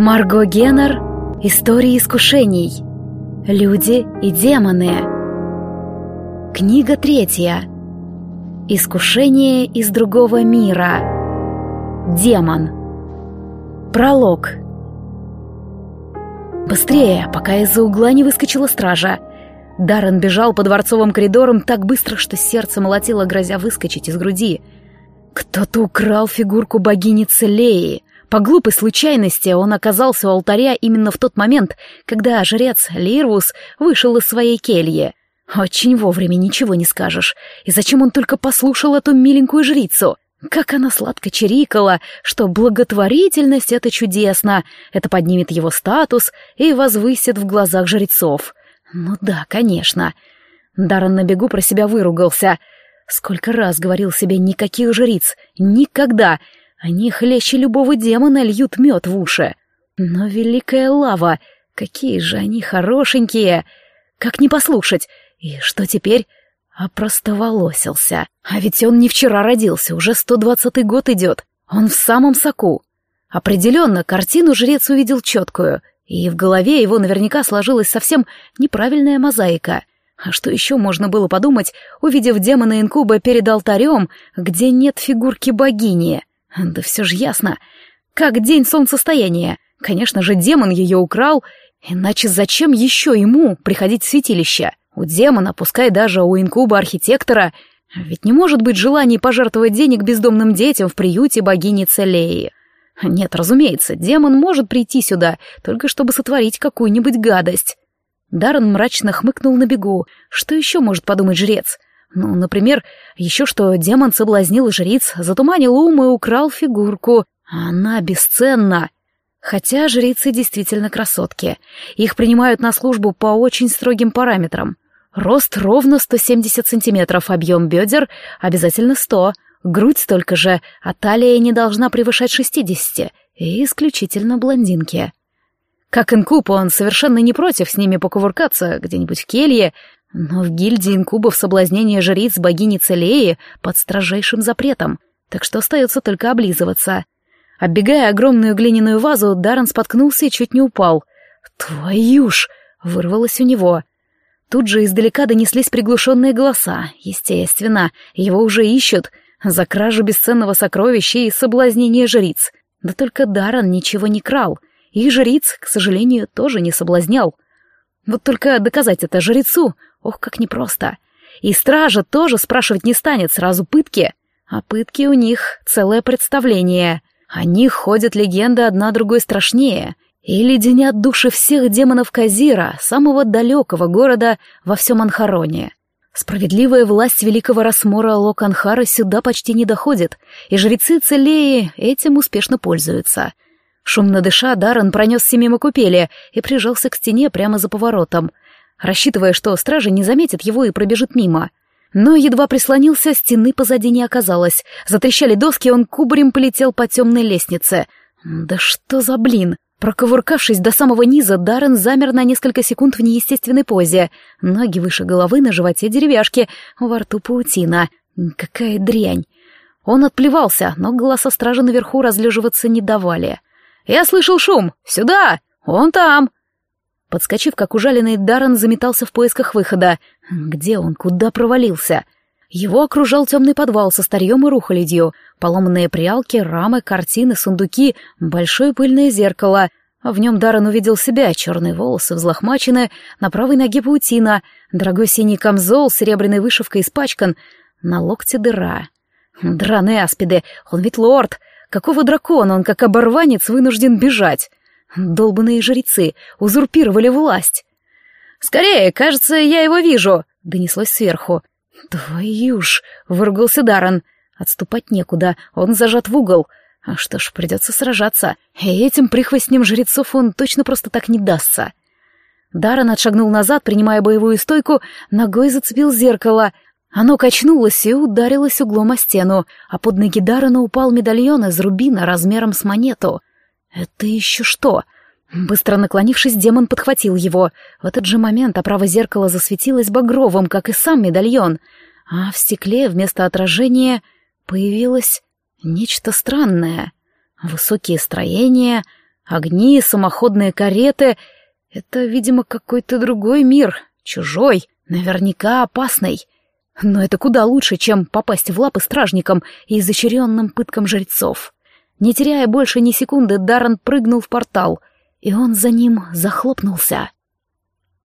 Марго Геннер «Истории искушений. Люди и демоны». Книга третья. Искушение из другого мира. Демон. Пролог. Быстрее, пока из-за угла не выскочила стража. Даррен бежал по дворцовым коридорам так быстро, что сердце молотило, грозя выскочить из груди. Кто-то украл фигурку богини Целеи. По глупой случайности он оказался у алтаря именно в тот момент, когда жрец Лирвус вышел из своей кельи. Очень вовремя ничего не скажешь. И зачем он только послушал эту миленькую жрицу? Как она сладко чирикала, что благотворительность — это чудесно, это поднимет его статус и возвысит в глазах жрецов. Ну да, конечно. Даррен на бегу про себя выругался. Сколько раз говорил себе «никаких жриц», «никогда», они хлеще любого демона льют мед в уши. Но великая лава, какие же они хорошенькие! Как не послушать? И что теперь? Опростоволосился. А ведь он не вчера родился, уже сто двадцатый год идет. Он в самом соку. Определенно, картину жрец увидел четкую, и в голове его наверняка сложилась совсем неправильная мозаика. А что еще можно было подумать, увидев демона инкуба перед алтарем, где нет фигурки богини? Да все же ясно. Как день солнцестояния. Конечно же, демон ее украл, иначе зачем еще ему приходить в святилище? У демона, пускай даже у инкуба-архитектора, ведь не может быть желания пожертвовать денег бездомным детям в приюте богини Целеи. Нет, разумеется, демон может прийти сюда, только чтобы сотворить какую-нибудь гадость. Даррен мрачно хмыкнул на бегу. Что еще может подумать жрец? Ну, например, еще что демон соблазнил жриц, затуманил ум и украл фигурку. Она бесценна. Хотя жрицы действительно красотки. Их принимают на службу по очень строгим параметрам. Рост ровно 170 сантиметров, объем бедер обязательно 100, грудь столько же, а талия не должна превышать 60, и исключительно блондинки. Как инкуб, он совершенно не против с ними покувыркаться где-нибудь в келье, но в гильдии инкубов соблазнение жриц богини Целеи под строжайшим запретом, так что остается только облизываться. Оббегая огромную глиняную вазу, Даррен споткнулся и чуть не упал. «Твою ж!» — вырвалось у него. Тут же издалека донеслись приглушенные голоса. Естественно, его уже ищут за кражу бесценного сокровища и соблазнение жриц. Да только Даррен ничего не крал, и жриц, к сожалению, тоже не соблазнял. Вот только доказать это жрецу Ох, как непросто. И стража тоже спрашивать не станет, сразу пытки. А пытки у них целое представление. О них ходят легенды одна другой страшнее. И леденят души всех демонов Казира, самого далекого города во всем Анхароне. Справедливая власть великого Расмора Локанхара сюда почти не доходит, и жрецы Целеи этим успешно пользуются. Шумно дыша, Даррен пронесся мимо купели и прижался к стене прямо за поворотом — рассчитывая, что стража не заметит его и пробежит мимо. Но едва прислонился, стены позади не оказалось. Затрещали доски, он кубарем полетел по темной лестнице. Да что за блин! Проковыркавшись до самого низа, Даррен замер на несколько секунд в неестественной позе. Ноги выше головы, на животе деревяшки, во рту паутина. Какая дрянь! Он отплевался, но голоса стражи наверху разлеживаться не давали. «Я слышал шум! Сюда! Он там!» Подскочив, как ужаленный, Даррен заметался в поисках выхода. Где он? Куда провалился? Его окружал темный подвал со старьем и рухоледью, поломанные прялки, рамы, картины, сундуки, большое пыльное зеркало. В нем Даррен увидел себя, черные волосы взлохмачены, на правой ноге паутина, дорогой синий камзол, серебряной вышивкой испачкан, на локте дыра. Драные аспиды, он ведь лорд! Какого дракона он, как оборванец, вынужден бежать? Долбанные жрецы узурпировали власть. «Скорее, кажется, я его вижу!» — донеслось сверху. «Твою ж!» — выругался Даррен. Отступать некуда, он зажат в угол. А что ж, придется сражаться. И этим прихвостнем жрецов он точно просто так не дастся. Даррен отшагнул назад, принимая боевую стойку, ногой зацепил зеркало. Оно качнулось и ударилось углом о стену, а под ноги Даррена упал медальон из рубина размером с монету. «Это еще что?» Быстро наклонившись, демон подхватил его. В этот же момент оправа зеркала засветилась багровым, как и сам медальон, а в стекле вместо отражения появилось нечто странное. Высокие строения, Огни, самоходные кареты — это, видимо, какой-то другой мир, чужой, наверняка опасный. Но это куда лучше, чем попасть в лапы стражникам и изощренным пыткам жрецов. Не теряя больше ни секунды, Даррен прыгнул в портал, и он за ним захлопнулся.